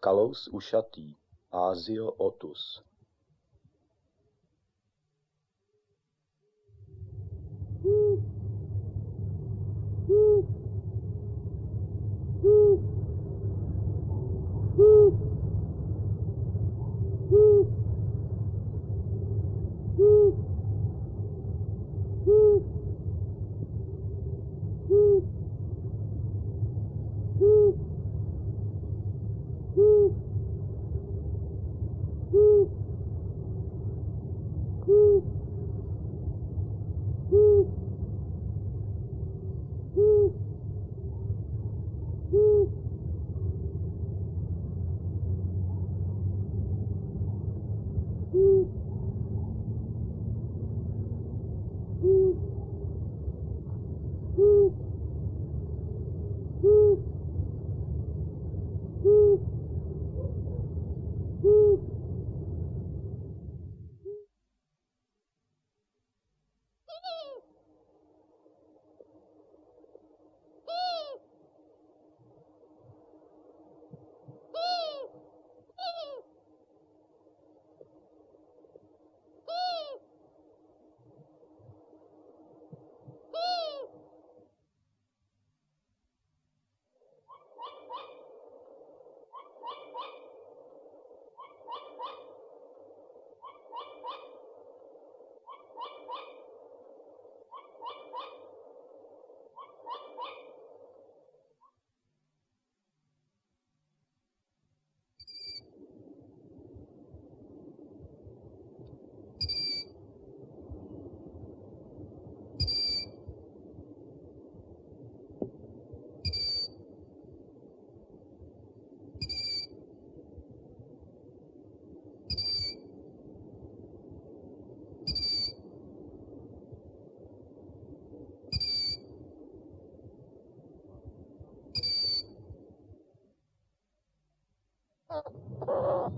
Kalous ušatý (Asio otus) Oh,